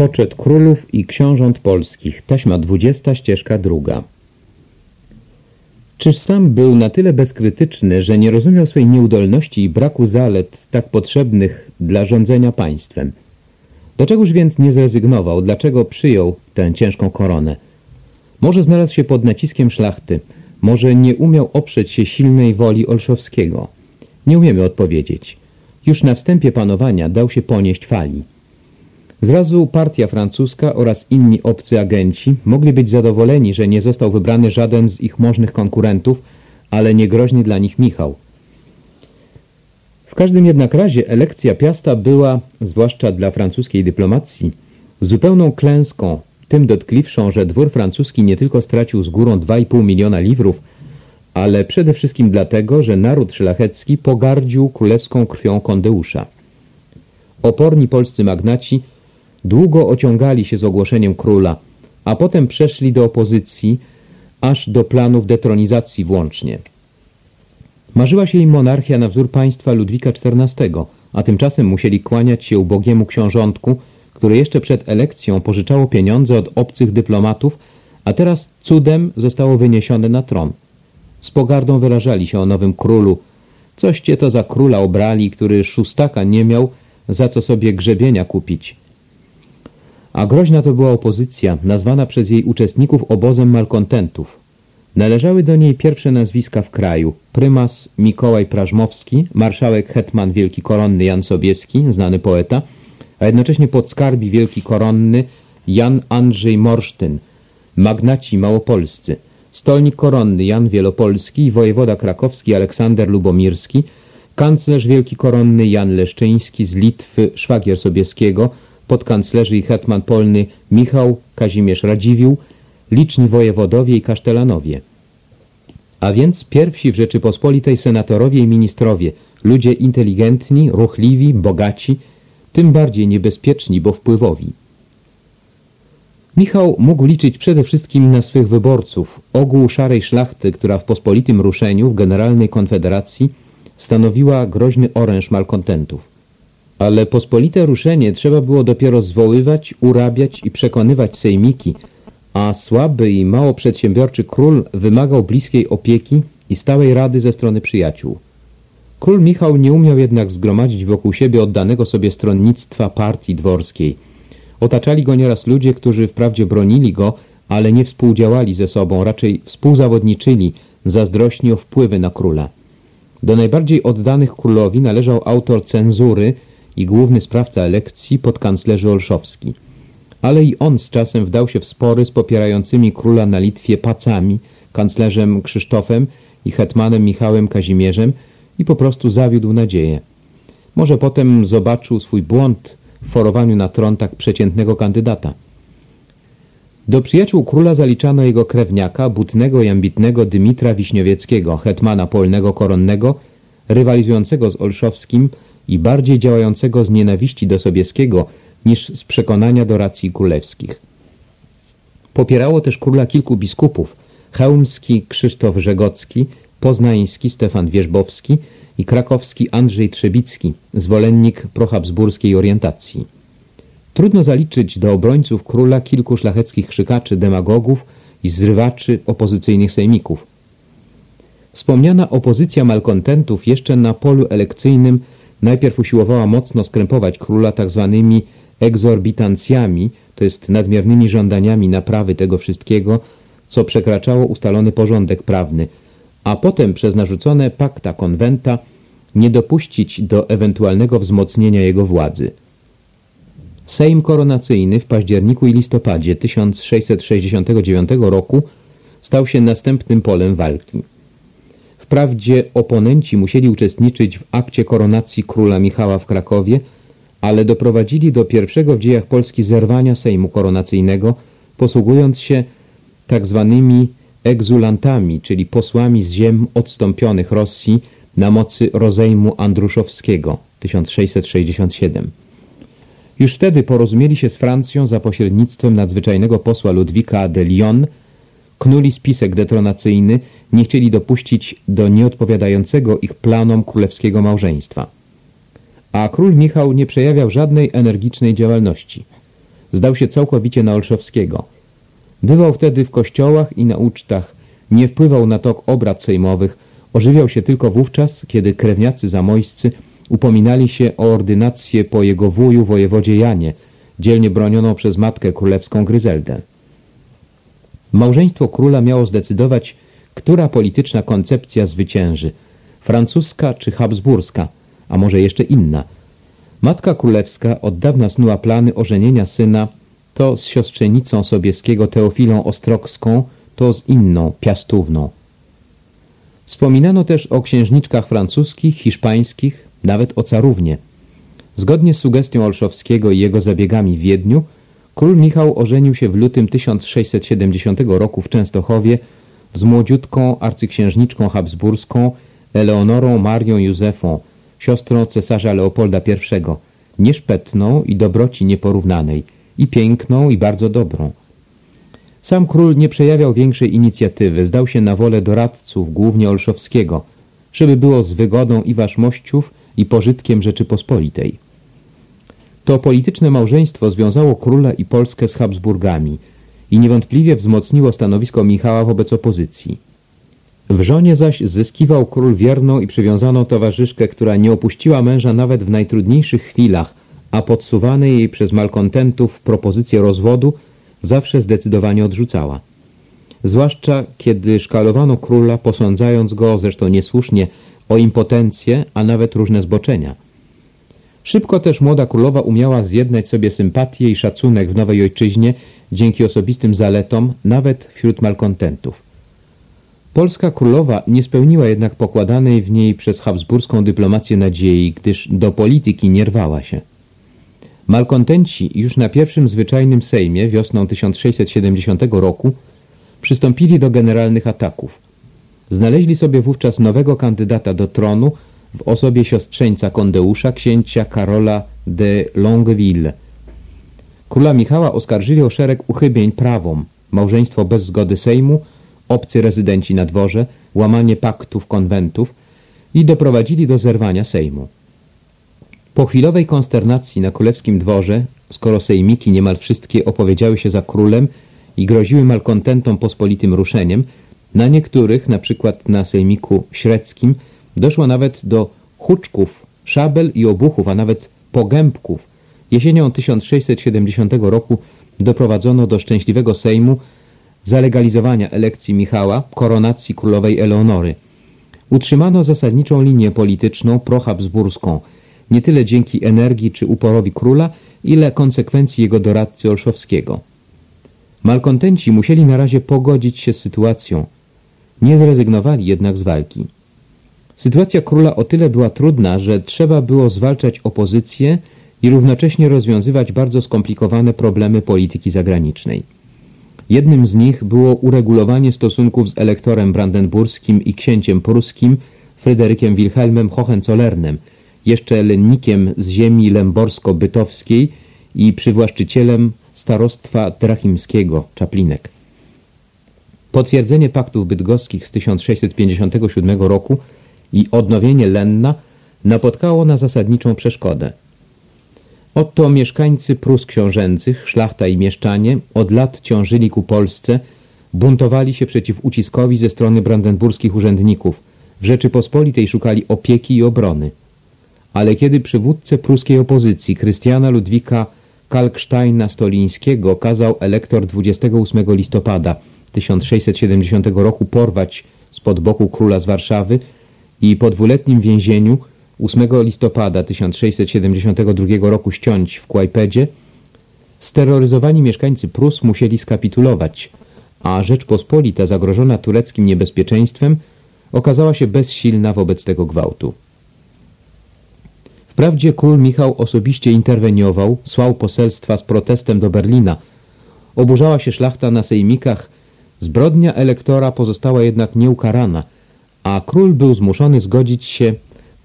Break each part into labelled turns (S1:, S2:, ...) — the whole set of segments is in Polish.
S1: Poczet królów i książąt polskich, taśma 20, ścieżka druga. Czyż sam był na tyle bezkrytyczny, że nie rozumiał swej nieudolności i braku zalet tak potrzebnych dla rządzenia państwem? Dlaczegoż więc nie zrezygnował? Dlaczego przyjął tę ciężką koronę? Może znalazł się pod naciskiem szlachty, może nie umiał oprzeć się silnej woli Olszowskiego. Nie umiemy odpowiedzieć. Już na wstępie panowania dał się ponieść fali. Zrazu partia francuska oraz inni obcy agenci mogli być zadowoleni, że nie został wybrany żaden z ich możnych konkurentów, ale niegroźny dla nich Michał. W każdym jednak razie elekcja Piasta była, zwłaszcza dla francuskiej dyplomacji, zupełną klęską, tym dotkliwszą, że dwór francuski nie tylko stracił z górą 2,5 miliona liwrów, ale przede wszystkim dlatego, że naród szlachecki pogardził królewską krwią Kondeusza. Oporni polscy magnaci Długo ociągali się z ogłoszeniem króla, a potem przeszli do opozycji, aż do planów detronizacji włącznie. Marzyła się im monarchia na wzór państwa Ludwika XIV, a tymczasem musieli kłaniać się ubogiemu książątku, które jeszcze przed elekcją pożyczało pieniądze od obcych dyplomatów, a teraz cudem zostało wyniesione na tron. Z pogardą wyrażali się o nowym królu. Coście to za króla obrali, który szóstaka nie miał, za co sobie grzebienia kupić. A groźna to była opozycja, nazwana przez jej uczestników obozem malkontentów. Należały do niej pierwsze nazwiska w kraju. Prymas Mikołaj Prażmowski, marszałek hetman Wielki Koronny Jan Sobieski, znany poeta, a jednocześnie podskarbi Wielki Koronny Jan Andrzej Morsztyn, magnaci małopolscy, stolnik koronny Jan Wielopolski wojewoda krakowski Aleksander Lubomirski, kanclerz Wielki Koronny Jan Leszczyński z Litwy, szwagier Sobieskiego, podkanclerzy i hetman polny Michał Kazimierz Radziwiłł, liczni wojewodowie i kasztelanowie. A więc pierwsi w Rzeczypospolitej senatorowie i ministrowie, ludzie inteligentni, ruchliwi, bogaci, tym bardziej niebezpieczni, bo wpływowi. Michał mógł liczyć przede wszystkim na swych wyborców, ogół szarej szlachty, która w pospolitym ruszeniu w Generalnej Konfederacji stanowiła groźny oręż malkontentów. Ale pospolite ruszenie trzeba było dopiero zwoływać, urabiać i przekonywać sejmiki, a słaby i mało przedsiębiorczy król wymagał bliskiej opieki i stałej rady ze strony przyjaciół. Król Michał nie umiał jednak zgromadzić wokół siebie oddanego sobie stronnictwa partii dworskiej. Otaczali go nieraz ludzie, którzy wprawdzie bronili go, ale nie współdziałali ze sobą, raczej współzawodniczyli, zazdrośni o wpływy na króla. Do najbardziej oddanych królowi należał autor cenzury, i główny sprawca elekcji podkanclerzy Olszowski. Ale i on z czasem wdał się w spory z popierającymi króla na Litwie pacami, kanclerzem Krzysztofem i hetmanem Michałem Kazimierzem i po prostu zawiódł nadzieję. Może potem zobaczył swój błąd w forowaniu na tron tak przeciętnego kandydata. Do przyjaciół króla zaliczano jego krewniaka, butnego i ambitnego Dymitra Wiśniowieckiego, hetmana polnego koronnego, rywalizującego z Olszowskim i bardziej działającego z nienawiści do Sobieskiego niż z przekonania do racji królewskich. Popierało też króla kilku biskupów, chełmski Krzysztof Żegocki, poznański Stefan Wierzbowski i krakowski Andrzej Trzebicki, zwolennik prohabsburskiej orientacji. Trudno zaliczyć do obrońców króla kilku szlacheckich krzykaczy, demagogów i zrywaczy opozycyjnych sejmików. Wspomniana opozycja malkontentów jeszcze na polu elekcyjnym Najpierw usiłowała mocno skrępować króla tak zwanymi egzorbitancjami, to jest nadmiernymi żądaniami naprawy tego wszystkiego, co przekraczało ustalony porządek prawny, a potem przez narzucone pakta konwenta nie dopuścić do ewentualnego wzmocnienia jego władzy. Sejm koronacyjny w październiku i listopadzie 1669 roku stał się następnym polem walki. Wprawdzie oponenci musieli uczestniczyć w akcie koronacji króla Michała w Krakowie, ale doprowadzili do pierwszego w dziejach Polski zerwania Sejmu Koronacyjnego, posługując się tak zwanymi egzulantami, czyli posłami z ziem odstąpionych Rosji na mocy rozejmu Andruszowskiego 1667. Już wtedy porozumieli się z Francją za pośrednictwem nadzwyczajnego posła Ludwika de Lyon, knuli spisek detronacyjny nie chcieli dopuścić do nieodpowiadającego ich planom królewskiego małżeństwa. A król Michał nie przejawiał żadnej energicznej działalności. zdał się całkowicie na Olszowskiego. Bywał wtedy w kościołach i na ucztach, nie wpływał na tok obrad sejmowych, ożywiał się tylko wówczas, kiedy krewniacy zamojscy upominali się o ordynację po jego wuju wojewodzie Janie, dzielnie bronioną przez matkę królewską Gryzeldę. Małżeństwo króla miało zdecydować, która polityczna koncepcja zwycięży, francuska czy habsburska, a może jeszcze inna. Matka królewska od dawna snuła plany ożenienia syna to z siostrzenicą Sobieskiego Teofilą Ostrokską, to z inną, Piastówną. Wspominano też o księżniczkach francuskich, hiszpańskich, nawet o carównie. Zgodnie z sugestią Olszowskiego i jego zabiegami w Wiedniu, król Michał ożenił się w lutym 1670 roku w Częstochowie z młodziutką arcyksiężniczką habsburską Eleonorą Marią Józefą, siostrą cesarza Leopolda I, nieszpetną i dobroci nieporównanej, i piękną, i bardzo dobrą. Sam król nie przejawiał większej inicjatywy, zdał się na wolę doradców, głównie Olszowskiego, żeby było z wygodą i waszmościów i pożytkiem Rzeczypospolitej. To polityczne małżeństwo związało króla i Polskę z Habsburgami i niewątpliwie wzmocniło stanowisko Michała wobec opozycji. W żonie zaś zyskiwał król wierną i przywiązaną towarzyszkę, która nie opuściła męża nawet w najtrudniejszych chwilach, a podsuwane jej przez malkontentów propozycje rozwodu zawsze zdecydowanie odrzucała. Zwłaszcza kiedy szkalowano króla, posądzając go, zresztą niesłusznie, o impotencję, a nawet różne zboczenia. Szybko też młoda królowa umiała zjednać sobie sympatię i szacunek w nowej ojczyźnie dzięki osobistym zaletom, nawet wśród malkontentów. Polska królowa nie spełniła jednak pokładanej w niej przez habsburską dyplomację nadziei, gdyż do polityki nie rwała się. Malkontenci już na pierwszym zwyczajnym sejmie wiosną 1670 roku przystąpili do generalnych ataków. Znaleźli sobie wówczas nowego kandydata do tronu w osobie siostrzeńca Kondeusza, księcia Karola de Longueville. Króla Michała oskarżyli o szereg uchybień prawom, małżeństwo bez zgody Sejmu, obcy rezydenci na dworze, łamanie paktów konwentów i doprowadzili do zerwania Sejmu. Po chwilowej konsternacji na królewskim dworze, skoro sejmiki niemal wszystkie opowiedziały się za królem i groziły malkontentom pospolitym ruszeniem, na niektórych, na przykład na sejmiku średzkim, doszło nawet do huczków, szabel i obuchów, a nawet pogębków. Jesienią 1670 roku doprowadzono do szczęśliwego Sejmu zalegalizowania elekcji Michała, koronacji królowej Eleonory. Utrzymano zasadniczą linię polityczną prohabsburską, nie tyle dzięki energii czy uporowi króla, ile konsekwencji jego doradcy Olszowskiego. Malkontenci musieli na razie pogodzić się z sytuacją. Nie zrezygnowali jednak z walki. Sytuacja króla o tyle była trudna, że trzeba było zwalczać opozycję i równocześnie rozwiązywać bardzo skomplikowane problemy polityki zagranicznej. Jednym z nich było uregulowanie stosunków z elektorem brandenburskim i księciem pruskim Fryderykiem Wilhelmem Hohenzollernem, jeszcze lennikiem z ziemi lęborsko-bytowskiej i przywłaszczycielem starostwa drachimskiego, Czaplinek. Potwierdzenie paktów bydgoskich z 1657 roku i odnowienie Lenna napotkało na zasadniczą przeszkodę. Oto mieszkańcy Prus książęcych, szlachta i mieszczanie, od lat ciążyli ku Polsce, buntowali się przeciw uciskowi ze strony brandenburskich urzędników, w Rzeczypospolitej szukali opieki i obrony. Ale kiedy przywódcę pruskiej opozycji, Krystiana Ludwika Kalksteina Stolińskiego, kazał elektor 28 listopada 1670 roku porwać spod boku króla z Warszawy i po dwuletnim więzieniu 8 listopada 1672 roku ściąć w Kłajpedzie, steroryzowani mieszkańcy Prus musieli skapitulować, a Rzeczpospolita zagrożona tureckim niebezpieczeństwem okazała się bezsilna wobec tego gwałtu. Wprawdzie król Michał osobiście interweniował, słał poselstwa z protestem do Berlina. Oburzała się szlachta na sejmikach, zbrodnia elektora pozostała jednak nieukarana, a król był zmuszony zgodzić się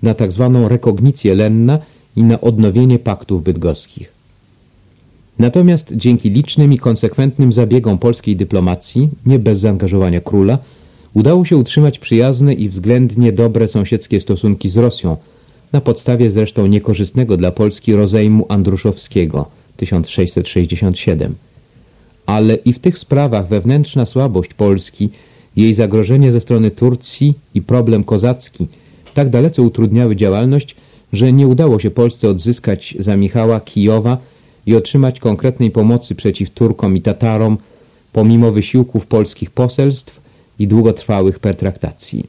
S1: na tak zwaną rekognicję Lenna i na odnowienie paktów bydgoskich. Natomiast dzięki licznym i konsekwentnym zabiegom polskiej dyplomacji, nie bez zaangażowania króla, udało się utrzymać przyjazne i względnie dobre sąsiedzkie stosunki z Rosją, na podstawie zresztą niekorzystnego dla Polski rozejmu andruszowskiego 1667. Ale i w tych sprawach wewnętrzna słabość Polski, jej zagrożenie ze strony Turcji i problem kozacki tak dalece utrudniały działalność, że nie udało się Polsce odzyskać za Michała Kijowa i otrzymać konkretnej pomocy przeciw Turkom i Tatarom, pomimo wysiłków polskich poselstw i długotrwałych pertraktacji.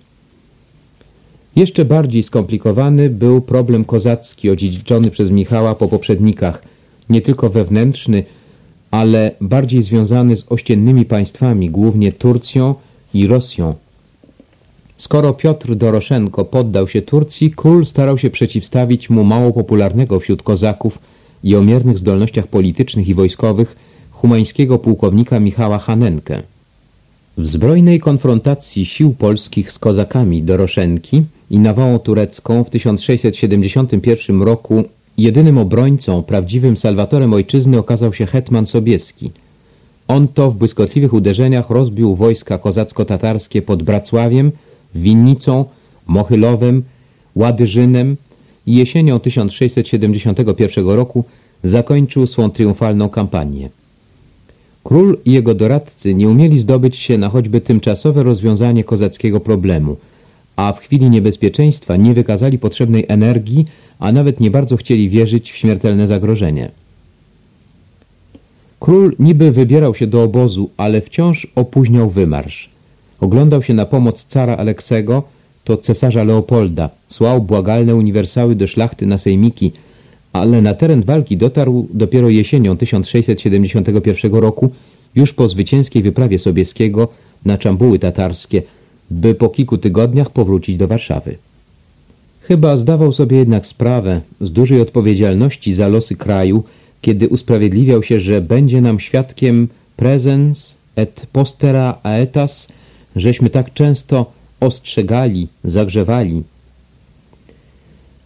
S1: Jeszcze bardziej skomplikowany był problem kozacki odziedziczony przez Michała po poprzednikach, nie tylko wewnętrzny, ale bardziej związany z ościennymi państwami, głównie Turcją i Rosją. Skoro Piotr Doroszenko poddał się Turcji, król starał się przeciwstawić mu mało popularnego wśród kozaków i o miernych zdolnościach politycznych i wojskowych humańskiego pułkownika Michała Hanenkę. W zbrojnej konfrontacji sił polskich z kozakami Doroszenki i nawałą turecką w 1671 roku jedynym obrońcą, prawdziwym salwatorem ojczyzny okazał się hetman Sobieski. On to w błyskotliwych uderzeniach rozbił wojska kozacko-tatarskie pod Bracławiem, Winnicą, Mochylowem, Ładyżynem i jesienią 1671 roku zakończył swą triumfalną kampanię. Król i jego doradcy nie umieli zdobyć się na choćby tymczasowe rozwiązanie kozackiego problemu, a w chwili niebezpieczeństwa nie wykazali potrzebnej energii, a nawet nie bardzo chcieli wierzyć w śmiertelne zagrożenie. Król niby wybierał się do obozu, ale wciąż opóźniał wymarsz. Oglądał się na pomoc cara Aleksego, to cesarza Leopolda, słał błagalne uniwersały do szlachty na sejmiki, ale na teren walki dotarł dopiero jesienią 1671 roku, już po zwycięskiej wyprawie Sobieskiego na Czambuły tatarskie, by po kilku tygodniach powrócić do Warszawy. Chyba zdawał sobie jednak sprawę z dużej odpowiedzialności za losy kraju, kiedy usprawiedliwiał się, że będzie nam świadkiem presens et postera aetas, żeśmy tak często ostrzegali, zagrzewali,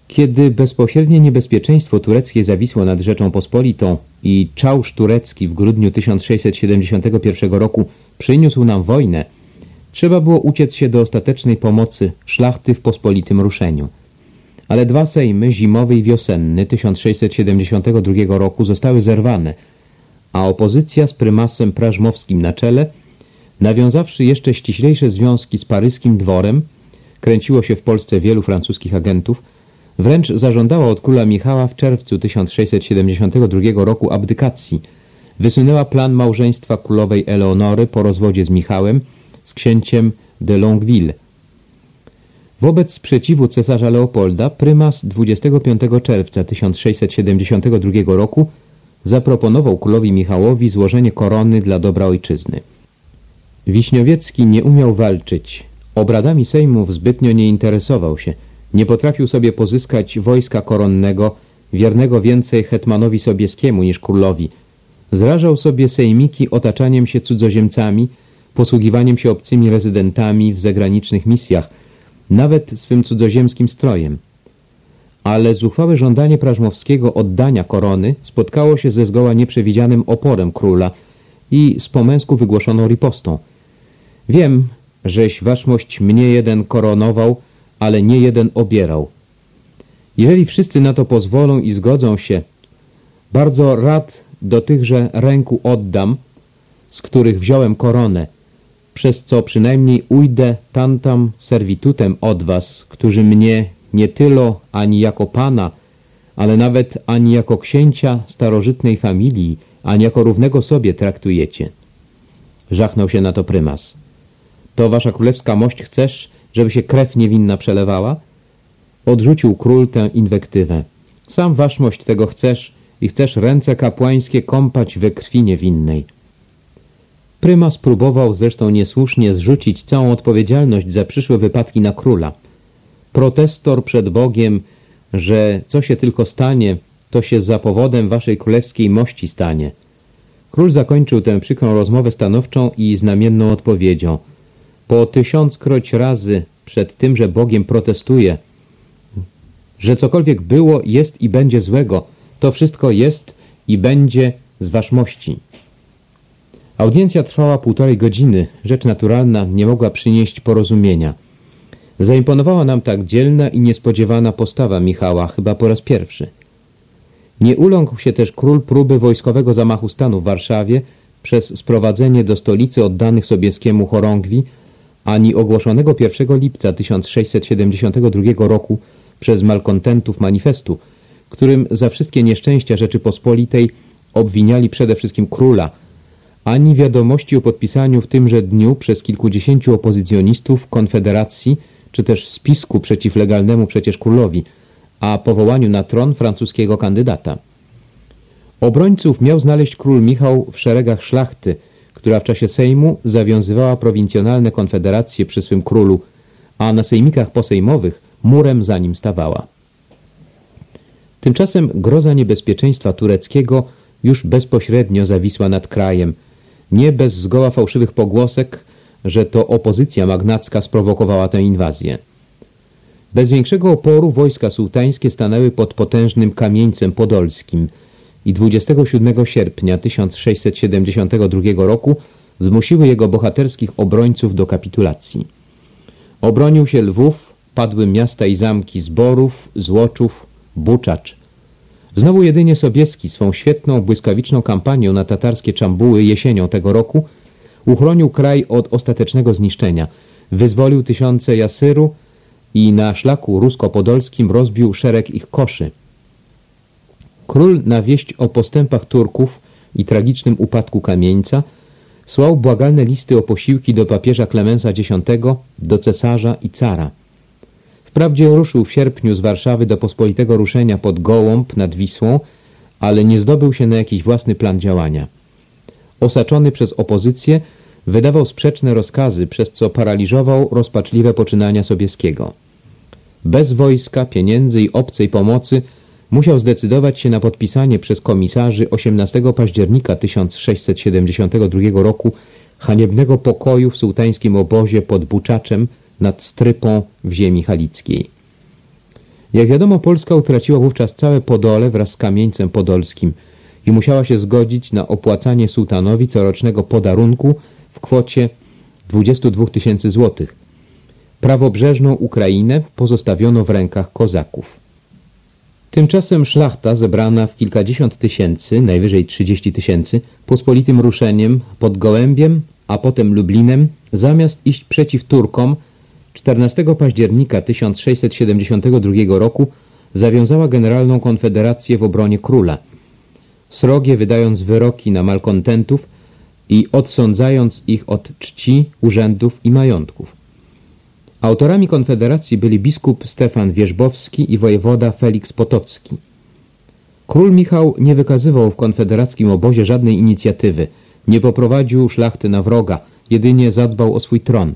S1: kiedy bezpośrednie niebezpieczeństwo tureckie zawisło nad Rzeczą Pospolitą i czałsz turecki w grudniu 1671 roku przyniósł nam wojnę, trzeba było uciec się do ostatecznej pomocy szlachty w pospolitym ruszeniu. Ale dwa sejmy, zimowy i wiosenny 1672 roku zostały zerwane, a opozycja z prymasem prażmowskim na czele, nawiązawszy jeszcze ściślejsze związki z paryskim dworem, kręciło się w Polsce wielu francuskich agentów, Wręcz zażądała od króla Michała w czerwcu 1672 roku abdykacji. Wysunęła plan małżeństwa królowej Eleonory po rozwodzie z Michałem z księciem de Longueville. Wobec sprzeciwu cesarza Leopolda prymas 25 czerwca 1672 roku zaproponował królowi Michałowi złożenie korony dla dobra ojczyzny. Wiśniowiecki nie umiał walczyć. Obradami sejmów zbytnio nie interesował się – nie potrafił sobie pozyskać wojska koronnego, wiernego więcej hetmanowi Sobieskiemu niż królowi. Zrażał sobie sejmiki otaczaniem się cudzoziemcami, posługiwaniem się obcymi rezydentami w zagranicznych misjach, nawet swym cudzoziemskim strojem. Ale zuchwałe żądanie Prażmowskiego oddania korony spotkało się ze zgoła nieprzewidzianym oporem króla i z pomęsku wygłoszoną ripostą. Wiem, żeś waszmość mnie jeden koronował, ale nie jeden obierał. Jeżeli wszyscy na to pozwolą i zgodzą się, bardzo rad do tychże ręku oddam, z których wziąłem koronę, przez co przynajmniej ujdę tantam servitutem od was, którzy mnie nie tylo ani jako pana, ale nawet ani jako księcia starożytnej familii, ani jako równego sobie traktujecie. Żachnął się na to prymas. To wasza królewska mość chcesz, żeby się krew niewinna przelewała? Odrzucił król tę inwektywę. Sam waszmość tego chcesz i chcesz ręce kapłańskie kąpać we krwi niewinnej. Prymas próbował zresztą niesłusznie zrzucić całą odpowiedzialność za przyszłe wypadki na króla. Protestor przed Bogiem, że co się tylko stanie, to się za powodem waszej królewskiej mości stanie. Król zakończył tę przykrą rozmowę stanowczą i znamienną odpowiedzią – po tysiąckroć razy przed tym, że Bogiem protestuje, że cokolwiek było, jest i będzie złego, to wszystko jest i będzie z waszmości. Audiencja trwała półtorej godziny. Rzecz naturalna nie mogła przynieść porozumienia. Zaimponowała nam tak dzielna i niespodziewana postawa Michała, chyba po raz pierwszy. Nie uląkł się też król próby wojskowego zamachu stanu w Warszawie przez sprowadzenie do stolicy oddanych Sobieskiemu chorągwi, ani ogłoszonego 1 lipca 1672 roku przez malkontentów manifestu, którym za wszystkie nieszczęścia Rzeczypospolitej obwiniali przede wszystkim króla, ani wiadomości o podpisaniu w tymże dniu przez kilkudziesięciu opozycjonistów Konfederacji, czy też spisku przeciwlegalnemu przecież królowi, a powołaniu na tron francuskiego kandydata. Obrońców miał znaleźć król Michał w szeregach szlachty, która w czasie Sejmu zawiązywała prowincjonalne konfederacje przy swym królu, a na sejmikach posejmowych murem za nim stawała. Tymczasem groza niebezpieczeństwa tureckiego już bezpośrednio zawisła nad krajem, nie bez zgoła fałszywych pogłosek, że to opozycja magnacka sprowokowała tę inwazję. Bez większego oporu wojska sułtańskie stanęły pod potężnym kamieńcem podolskim i 27 sierpnia 1672 roku zmusiły jego bohaterskich obrońców do kapitulacji. Obronił się Lwów, padły miasta i zamki Zborów, Złoczów, Buczacz. Znowu jedynie Sobieski swą świetną, błyskawiczną kampanią na tatarskie Czambuły jesienią tego roku uchronił kraj od ostatecznego zniszczenia, wyzwolił tysiące Jasyru i na szlaku rusko-podolskim rozbił szereg ich koszy. Król na wieść o postępach Turków i tragicznym upadku kamieńca słał błagalne listy o posiłki do papieża Klemensa X, do cesarza i cara. Wprawdzie ruszył w sierpniu z Warszawy do pospolitego ruszenia pod Gołąb nad Wisłą, ale nie zdobył się na jakiś własny plan działania. Osaczony przez opozycję, wydawał sprzeczne rozkazy, przez co paraliżował rozpaczliwe poczynania Sobieskiego. Bez wojska, pieniędzy i obcej pomocy musiał zdecydować się na podpisanie przez komisarzy 18 października 1672 roku haniebnego pokoju w sułtańskim obozie pod Buczaczem nad Strypą w ziemi halickiej. Jak wiadomo, Polska utraciła wówczas całe Podole wraz z kamieńcem podolskim i musiała się zgodzić na opłacanie sułtanowi corocznego podarunku w kwocie 22 tysięcy złotych. Prawobrzeżną Ukrainę pozostawiono w rękach kozaków. Tymczasem szlachta zebrana w kilkadziesiąt tysięcy, najwyżej trzydzieści tysięcy, pospolitym ruszeniem pod Gołębiem, a potem Lublinem, zamiast iść przeciw Turkom, 14 października 1672 roku zawiązała generalną konfederację w obronie króla. Srogie wydając wyroki na malkontentów i odsądzając ich od czci, urzędów i majątków. Autorami konfederacji byli biskup Stefan Wierzbowski i wojewoda Felix Potocki. Król Michał nie wykazywał w konfederackim obozie żadnej inicjatywy, nie poprowadził szlachty na wroga, jedynie zadbał o swój tron.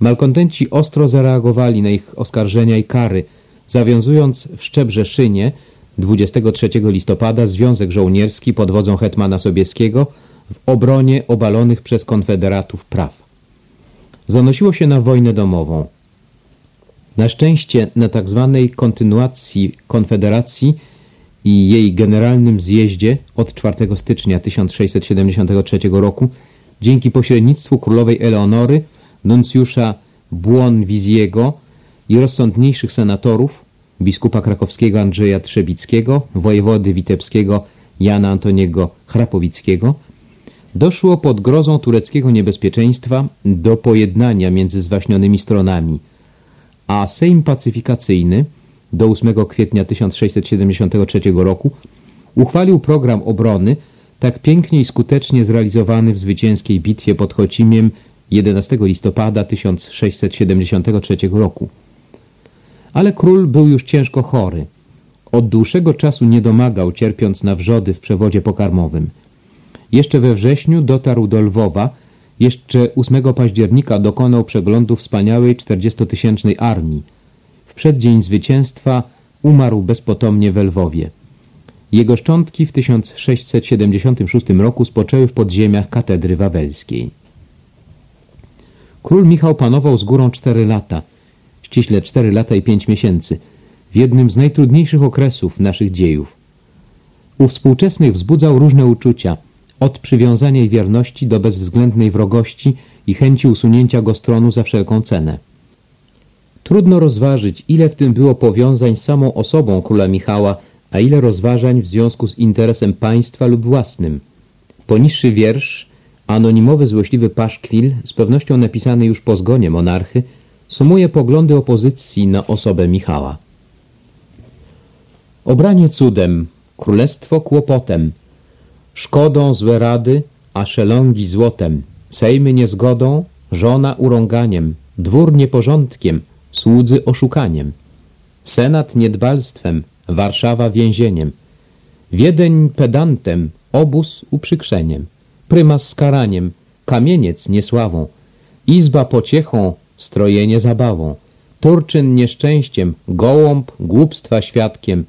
S1: Malkontenci ostro zareagowali na ich oskarżenia i kary, zawiązując w Szczebrzeszynie 23 listopada Związek Żołnierski pod wodzą hetmana Sobieskiego w obronie obalonych przez konfederatów praw. Zanosiło się na wojnę domową. Na szczęście na tak zwanej kontynuacji Konfederacji i jej generalnym zjeździe od 4 stycznia 1673 roku dzięki pośrednictwu królowej Eleonory, nuncjusza Buon-Wiziego i rozsądniejszych senatorów, biskupa krakowskiego Andrzeja Trzebickiego, wojewody witebskiego Jana Antoniego Chrapowickiego, doszło pod grozą tureckiego niebezpieczeństwa do pojednania między zwaśnionymi stronami, a Sejm Pacyfikacyjny do 8 kwietnia 1673 roku uchwalił program obrony tak pięknie i skutecznie zrealizowany w zwycięskiej bitwie pod Chocimiem 11 listopada 1673 roku. Ale król był już ciężko chory. Od dłuższego czasu nie domagał, cierpiąc na wrzody w przewodzie pokarmowym. Jeszcze we wrześniu dotarł do Lwowa, jeszcze 8 października dokonał przeglądu wspaniałej 40-tysięcznej armii. W przeddzień zwycięstwa umarł bezpotomnie w Lwowie. Jego szczątki w 1676 roku spoczęły w podziemiach katedry wawelskiej. Król Michał panował z górą cztery lata, ściśle cztery lata i pięć miesięcy, w jednym z najtrudniejszych okresów naszych dziejów. U współczesnych wzbudzał różne uczucia – od przywiązania i wierności do bezwzględnej wrogości i chęci usunięcia go z tronu za wszelką cenę. Trudno rozważyć, ile w tym było powiązań z samą osobą króla Michała, a ile rozważań w związku z interesem państwa lub własnym. Poniższy wiersz, anonimowy złośliwy paszkwil, z pewnością napisany już po zgonie monarchy, sumuje poglądy opozycji na osobę Michała. Obranie cudem, królestwo kłopotem, szkodą złe rady, a szelongi złotem, sejmy niezgodą, żona urąganiem, dwór nieporządkiem, słudzy oszukaniem, senat niedbalstwem, Warszawa więzieniem, Wiedeń pedantem, obóz uprzykrzeniem, prymas skaraniem, kamieniec niesławą, izba pociechą, strojenie zabawą, Turczyn nieszczęściem, gołąb głupstwa świadkiem,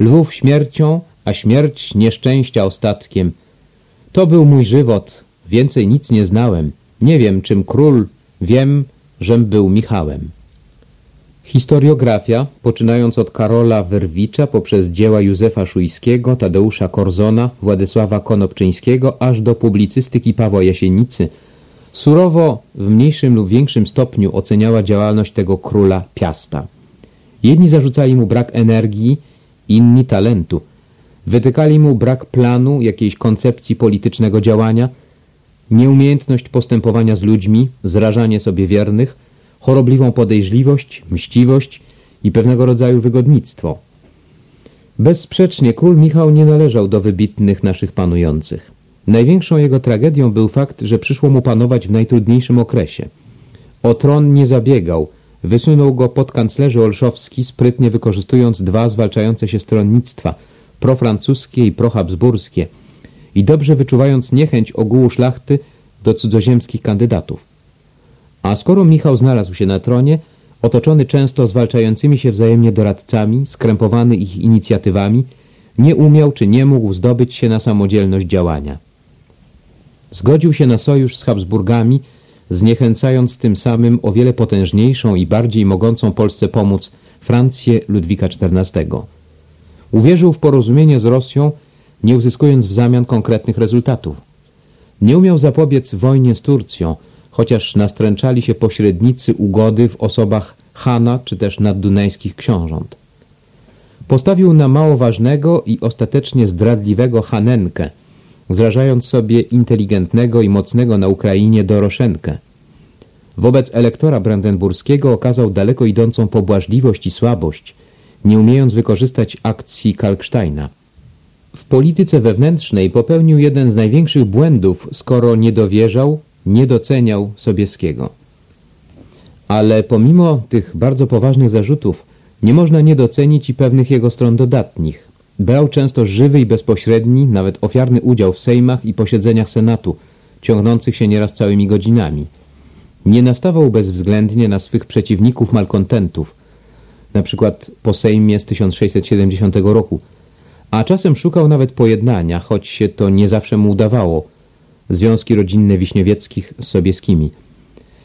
S1: lwów śmiercią, a śmierć nieszczęścia ostatkiem. To był mój żywot, więcej nic nie znałem. Nie wiem, czym król, wiem, żem był Michałem. Historiografia, poczynając od Karola Werwicza poprzez dzieła Józefa Szujskiego, Tadeusza Korzona, Władysława Konopczyńskiego, aż do publicystyki Pawła Jasienicy, surowo w mniejszym lub większym stopniu oceniała działalność tego króla Piasta. Jedni zarzucali mu brak energii, inni talentu. Wytykali mu brak planu, jakiejś koncepcji politycznego działania, nieumiejętność postępowania z ludźmi, zrażanie sobie wiernych, chorobliwą podejrzliwość, mściwość i pewnego rodzaju wygodnictwo. Bezsprzecznie król Michał nie należał do wybitnych naszych panujących. Największą jego tragedią był fakt, że przyszło mu panować w najtrudniejszym okresie. O tron nie zabiegał, wysunął go podkanclerzy Olszowski, sprytnie wykorzystując dwa zwalczające się stronnictwa, profrancuskie i prohabsburskie i dobrze wyczuwając niechęć ogółu szlachty do cudzoziemskich kandydatów. A skoro Michał znalazł się na tronie, otoczony często zwalczającymi się wzajemnie doradcami, skrępowany ich inicjatywami, nie umiał czy nie mógł zdobyć się na samodzielność działania. Zgodził się na sojusz z Habsburgami, zniechęcając tym samym o wiele potężniejszą i bardziej mogącą Polsce pomóc Francję Ludwika XIV. Uwierzył w porozumienie z Rosją, nie uzyskując w zamian konkretnych rezultatów. Nie umiał zapobiec wojnie z Turcją, chociaż nastręczali się pośrednicy ugody w osobach Hana czy też naddunajskich książąt. Postawił na mało ważnego i ostatecznie zdradliwego Hanenkę, zrażając sobie inteligentnego i mocnego na Ukrainie Doroszenkę. Wobec elektora brandenburskiego okazał daleko idącą pobłażliwość i słabość, nie umiejąc wykorzystać akcji Kalksteina. W polityce wewnętrznej popełnił jeden z największych błędów, skoro nie dowierzał, nie doceniał Sobieskiego. Ale pomimo tych bardzo poważnych zarzutów nie można nie docenić i pewnych jego stron dodatnich. Brał często żywy i bezpośredni, nawet ofiarny udział w sejmach i posiedzeniach Senatu, ciągnących się nieraz całymi godzinami. Nie nastawał bezwzględnie na swych przeciwników malkontentów, na przykład po sejmie z 1670 roku, a czasem szukał nawet pojednania, choć się to nie zawsze mu udawało, związki rodzinne Wiśniewieckich z Sobieskimi.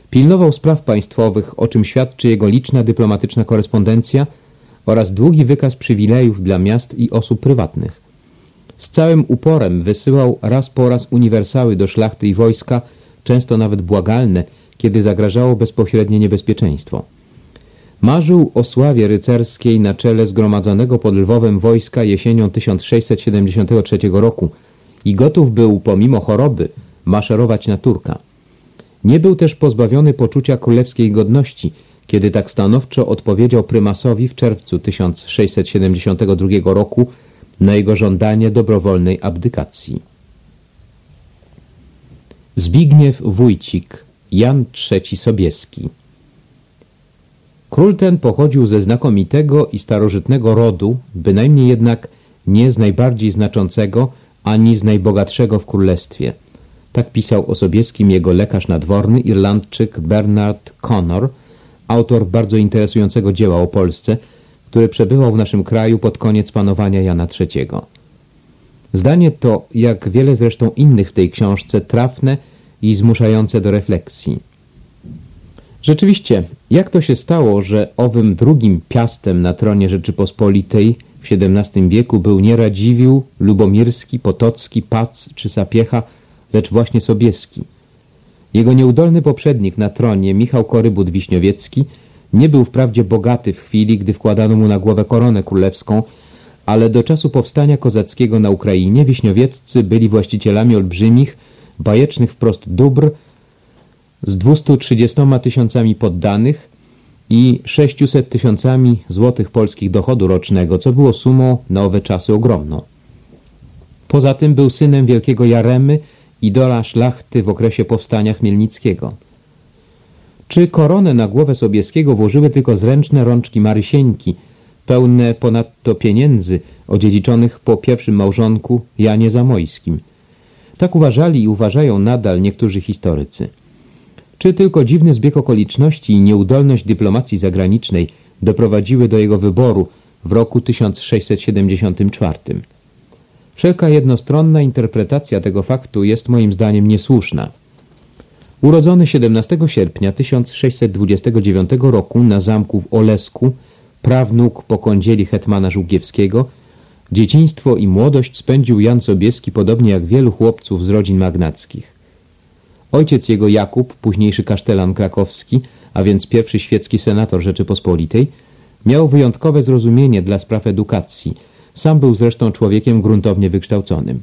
S1: Pilnował spraw państwowych, o czym świadczy jego liczna dyplomatyczna korespondencja oraz długi wykaz przywilejów dla miast i osób prywatnych. Z całym uporem wysyłał raz po raz uniwersały do szlachty i wojska, często nawet błagalne, kiedy zagrażało bezpośrednie niebezpieczeństwo. Marzył o sławie rycerskiej na czele zgromadzonego pod Lwowem wojska jesienią 1673 roku i gotów był, pomimo choroby, maszerować na Turka. Nie był też pozbawiony poczucia królewskiej godności, kiedy tak stanowczo odpowiedział prymasowi w czerwcu 1672 roku na jego żądanie dobrowolnej abdykacji. Zbigniew Wójcik, Jan III Sobieski Król ten pochodził ze znakomitego i starożytnego rodu, bynajmniej jednak nie z najbardziej znaczącego ani z najbogatszego w królestwie. Tak pisał o Sobieskim jego lekarz nadworny, Irlandczyk Bernard Connor, autor bardzo interesującego dzieła o Polsce, który przebywał w naszym kraju pod koniec panowania Jana III. Zdanie to, jak wiele zresztą innych w tej książce, trafne i zmuszające do refleksji. Rzeczywiście, jak to się stało, że owym drugim piastem na tronie Rzeczypospolitej w XVII wieku był nie Radziwiłł, Lubomirski, Potocki, Pac czy Sapiecha, lecz właśnie Sobieski. Jego nieudolny poprzednik na tronie, Michał Korybut Wiśniowiecki, nie był wprawdzie bogaty w chwili, gdy wkładano mu na głowę koronę królewską, ale do czasu powstania kozackiego na Ukrainie wiśniowieccy byli właścicielami olbrzymich, bajecznych wprost dóbr z 230 tysiącami poddanych i 600 tysiącami złotych polskich dochodu rocznego, co było sumą na owe czasy ogromną. Poza tym był synem wielkiego Jaremy, idola szlachty w okresie powstania Chmielnickiego. Czy koronę na głowę Sobieskiego włożyły tylko zręczne rączki Marysieńki, pełne ponadto pieniędzy odziedziczonych po pierwszym małżonku Janie Zamojskim? Tak uważali i uważają nadal niektórzy historycy. Czy tylko dziwny zbieg okoliczności i nieudolność dyplomacji zagranicznej doprowadziły do jego wyboru w roku 1674? Wszelka jednostronna interpretacja tego faktu jest moim zdaniem niesłuszna. Urodzony 17 sierpnia 1629 roku na zamku w Olesku, prawnuk po kądzieli hetmana Żółkiewskiego, dzieciństwo i młodość spędził Jan Sobieski podobnie jak wielu chłopców z rodzin magnackich. Ojciec jego Jakub, późniejszy kasztelan krakowski, a więc pierwszy świecki senator Rzeczypospolitej, miał wyjątkowe zrozumienie dla spraw edukacji. Sam był zresztą człowiekiem gruntownie wykształconym.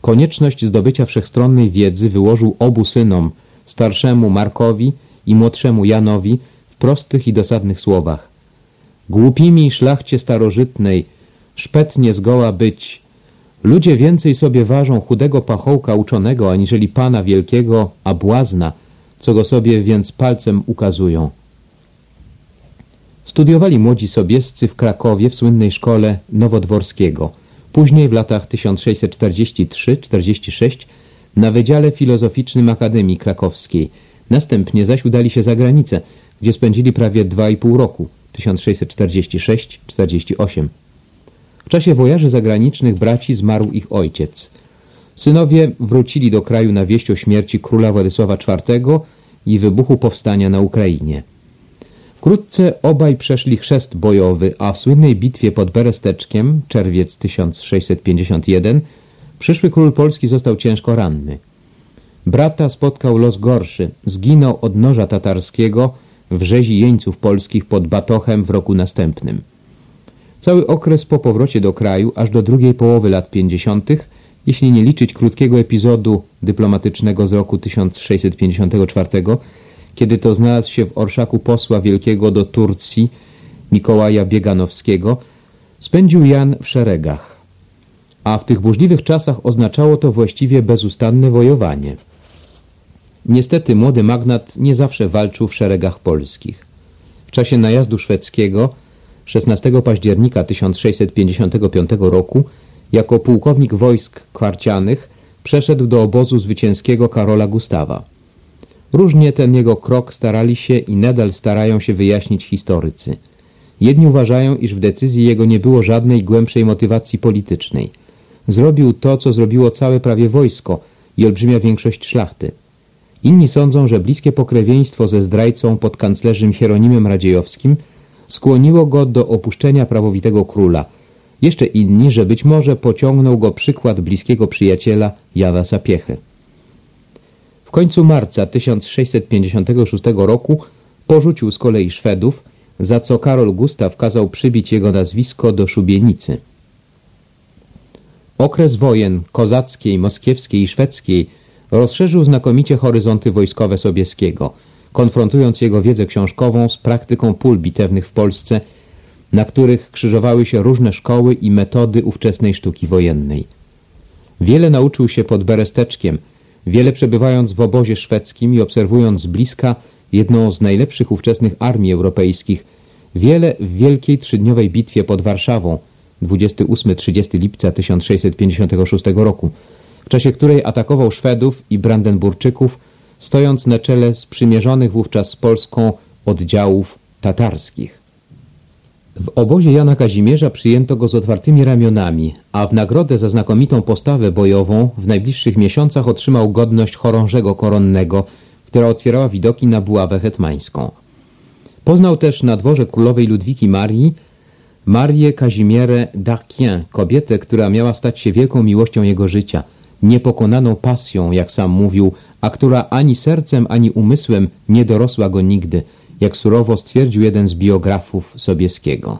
S1: Konieczność zdobycia wszechstronnej wiedzy wyłożył obu synom, starszemu Markowi i młodszemu Janowi, w prostych i dosadnych słowach. Głupimi szlachcie starożytnej, szpetnie zgoła być, Ludzie więcej sobie ważą chudego pachołka uczonego, aniżeli pana wielkiego, a błazna, co go sobie więc palcem ukazują. Studiowali młodzi sobiescy w Krakowie w słynnej szkole Nowodworskiego. Później w latach 1643-46 na Wydziale Filozoficznym Akademii Krakowskiej. Następnie zaś udali się za granicę, gdzie spędzili prawie dwa i pół roku 1646-48. Czasie wojaży zagranicznych braci zmarł ich ojciec. Synowie wrócili do kraju na wieść o śmierci króla Władysława IV i wybuchu powstania na Ukrainie. Wkrótce obaj przeszli chrzest bojowy, a w słynnej bitwie pod Beresteczkiem, czerwiec 1651, przyszły król Polski został ciężko ranny. Brata spotkał los gorszy, zginął od noża tatarskiego w rzezi jeńców polskich pod Batochem w roku następnym. Cały okres po powrocie do kraju, aż do drugiej połowy lat 50., jeśli nie liczyć krótkiego epizodu dyplomatycznego z roku 1654, kiedy to znalazł się w orszaku posła wielkiego do Turcji Mikołaja Bieganowskiego, spędził Jan w szeregach. A w tych burzliwych czasach oznaczało to właściwie bezustanne wojowanie. Niestety młody magnat nie zawsze walczył w szeregach polskich. W czasie najazdu szwedzkiego 16 października 1655 roku jako pułkownik wojsk kwarcianych przeszedł do obozu zwycięskiego Karola Gustawa. Różnie ten jego krok starali się i nadal starają się wyjaśnić historycy. Jedni uważają, iż w decyzji jego nie było żadnej głębszej motywacji politycznej. Zrobił to, co zrobiło całe prawie wojsko i olbrzymia większość szlachty. Inni sądzą, że bliskie pokrewieństwo ze zdrajcą pod kanclerzem Hieronimem Radziejowskim – skłoniło go do opuszczenia prawowitego króla. Jeszcze inni, że być może pociągnął go przykład bliskiego przyjaciela Jana Sapiechy. W końcu marca 1656 roku porzucił z kolei Szwedów, za co Karol Gustaw kazał przybić jego nazwisko do szubienicy. Okres wojen kozackiej, moskiewskiej i szwedzkiej rozszerzył znakomicie horyzonty wojskowe Sobieskiego – konfrontując jego wiedzę książkową z praktyką pól bitewnych w Polsce, na których krzyżowały się różne szkoły i metody ówczesnej sztuki wojennej. Wiele nauczył się pod Beresteczkiem, wiele przebywając w obozie szwedzkim i obserwując z bliska jedną z najlepszych ówczesnych armii europejskich, wiele w wielkiej trzydniowej bitwie pod Warszawą 28-30 lipca 1656 roku, w czasie której atakował Szwedów i Brandenburczyków stojąc na czele sprzymierzonych wówczas z Polską oddziałów tatarskich. W obozie Jana Kazimierza przyjęto go z otwartymi ramionami, a w nagrodę za znakomitą postawę bojową w najbliższych miesiącach otrzymał godność chorążego koronnego, która otwierała widoki na buławę hetmańską. Poznał też na dworze królowej Ludwiki Marii Marię Kazimierę d'Arquien, kobietę, która miała stać się wielką miłością jego życia, niepokonaną pasją, jak sam mówił, a która ani sercem, ani umysłem nie dorosła go nigdy, jak surowo stwierdził jeden z biografów Sobieskiego.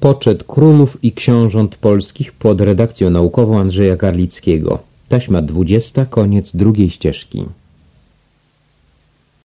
S1: Poczet królów i książąt polskich pod redakcją naukową Andrzeja Karlickiego. Taśma 20, koniec drugiej ścieżki.